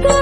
Go.